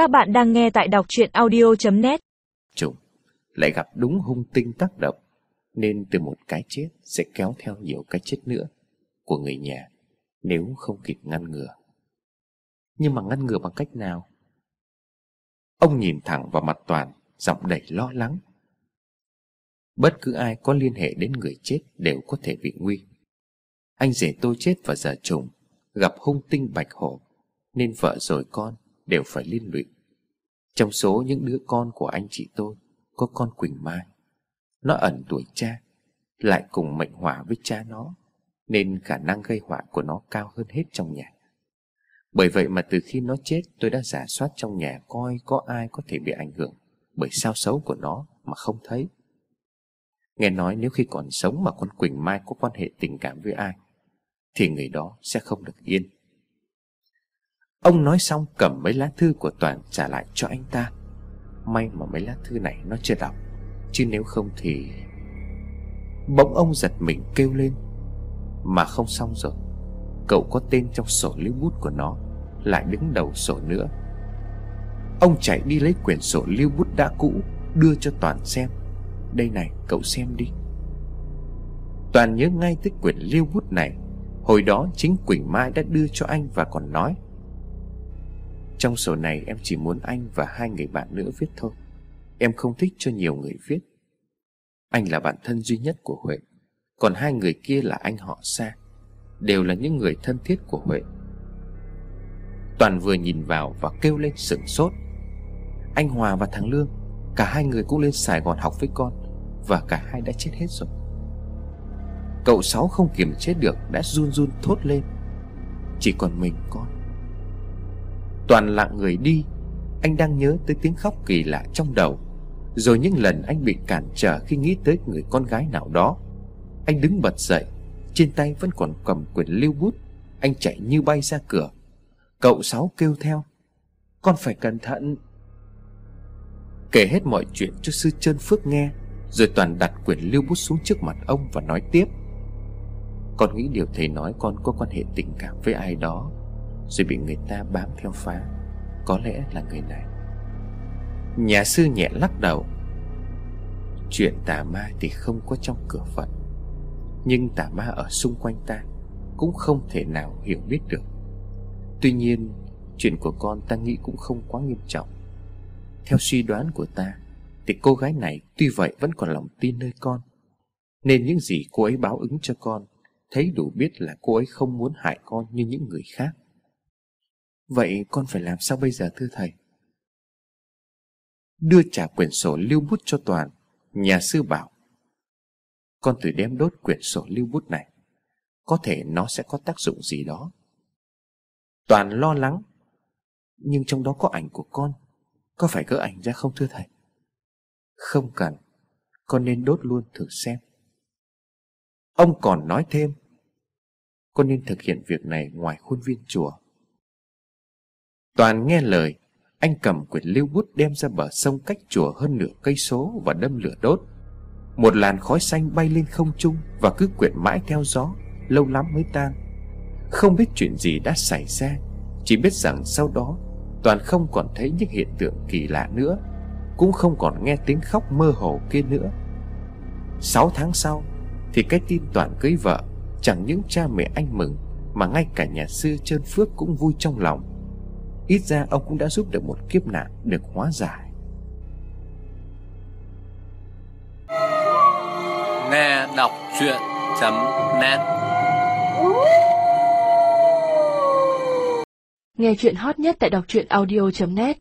Các bạn đang nghe tại đọc truyện audio.net Trùng lại gặp đúng hung tinh tác động, Nên từ một cái chết sẽ kéo theo nhiều cái chết nữa Của người nhà, Nếu không kịp ngăn ngừa. Nhưng mà ngăn ngừa bằng cách nào? Ông nhìn thẳng vào mặt Toàn, Giọng đầy lo lắng. Bất cứ ai có liên hệ đến người chết Đều có thể bị nguy. Anh rể tôi chết vào giờ trùng, Gặp hung tinh bạch hổ, Nên vợ rồi con đều phải liên lụy. Trong số những đứa con của anh chị tôi, Có con Quỳnh Mai. Nó ẩn tuổi cha, Lại cùng mệnh hỏa với cha nó, Nên khả năng gây họa của nó cao hơn hết trong nhà. Bởi vậy mà từ khi nó chết, Tôi đã giả soát trong nhà Coi có ai có thể bị ảnh hưởng Bởi sao xấu của nó mà không thấy. Nghe nói nếu khi còn sống Mà con Quỳnh Mai có quan hệ tình cảm với ai, Thì người đó sẽ không được yên. Ông nói xong cầm mấy lá thư của Toàn trả lại cho anh ta. May mà mấy lá thư này nó chưa đọc, Chứ nếu không thì Bỗng ông giật mình kêu lên. Mà không xong rồi, Cậu có tên trong sổ lưu bút của nó, Lại đứng đầu sổ nữa. Ông chạy đi lấy quyển sổ lưu bút đã cũ, Đưa cho Toàn xem. Đây này, cậu xem đi. Toàn nhớ ngay tới quyển lưu bút này. Hồi đó chính Quỳnh Mai đã đưa cho anh và còn nói trong sổ này em chỉ muốn anh và hai người bạn nữa viết thôi. Em không thích cho nhiều người viết. Anh là bạn thân duy nhất của Huệ. Còn hai người kia là anh họ xa Đều là những người thân thiết của Huệ. Toàn vừa nhìn vào và kêu lên sửng sốt. Anh Hòa và thằng Lương, Cả hai người cũng lên Sài Gòn học với con Và cả hai đã chết hết rồi. Cậu Sáu không kiềm chế được, Đã run run thốt lên. Chỉ còn mình con. Toàn lặng người đi. Anh đang nhớ tới tiếng khóc kỳ lạ trong đầu, Rồi những lần anh bị cản trở Khi nghĩ tới người con gái nào đó. Anh đứng bật dậy, Trên tay vẫn còn cầm quyển lưu bút. Anh chạy như bay ra cửa. Cậu Sáu kêu theo, Con phải cẩn thận. Kể hết mọi chuyện cho sư chân Phước nghe, Rồi Toàn đặt quyển lưu bút xuống trước mặt ông Và nói tiếp. Con nghĩ điều thầy nói con có quan hệ tình cảm với ai đó rồi bị người ta bám theo phá. Có lẽ là người này. Nhà sư nhẹ lắc đầu. Chuyện tà ma thì không có trong cửa Phật. Nhưng tà ma ở xung quanh ta Cũng không thể nào hiểu biết được. Tuy nhiên, Chuyện của con ta nghĩ cũng không quá nghiêm trọng. Theo suy đoán của ta, Thì cô gái này tuy vậy vẫn còn lòng tin nơi con. Nên những gì cô ấy báo ứng cho con, Thấy đủ biết là cô ấy không muốn hại con như những người khác. Vậy con phải làm sao bây giờ thưa thầy? Đưa trả quyển sổ lưu bút cho Toàn, Nhà sư bảo Con thử đem đốt quyển sổ lưu bút này, Có thể nó sẽ có tác dụng gì đó Toàn lo lắng, Nhưng trong đó có ảnh của con, Có phải gỡ ảnh ra không thưa thầy? Không cần, Con nên đốt luôn thử xem Ông còn nói thêm, Con nên thực hiện việc này ngoài khuôn viên chùa Toàn nghe lời, Anh cầm quyển lưu bút đem ra bờ sông cách chùa hơn nửa cây số Và đâm lửa đốt. Một làn khói xanh bay lên không trung Và cứ quyện mãi theo gió, Lâu lắm mới tan. Không biết chuyện gì đã xảy ra, Chỉ biết rằng sau đó, Toàn không còn thấy những hiện tượng kỳ lạ nữa, Cũng không còn nghe tiếng khóc mơ hồ kia nữa. Sáu tháng sau, Thì cái tin Toàn cưới vợ, Chẳng những cha mẹ anh mừng, Mà ngay cả nhà sư Trơn Phước cũng vui trong lòng. Ít ra ông cũng đã giúp được một kiếp nạn được hóa giải. Nghe đọc chuyện.net Nghe chuyện hot nhất tại đọc truyện audio.net